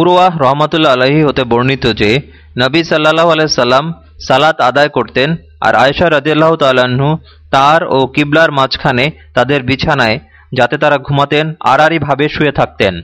উরওয়াহ রহমতুল্লা আলহী হতে বর্ণিত যে, নবী সাল্লাহ আলাইসাল্লাম সালাত আদায় করতেন আর আয়সা রদিয়াল্লাহ তাল্লাহ্ন তার ও কিবলার মাঝখানে তাদের বিছানায় যাতে তারা ঘুমাতেন, আড়াআড়িভাবে শুয়ে থাকতেন।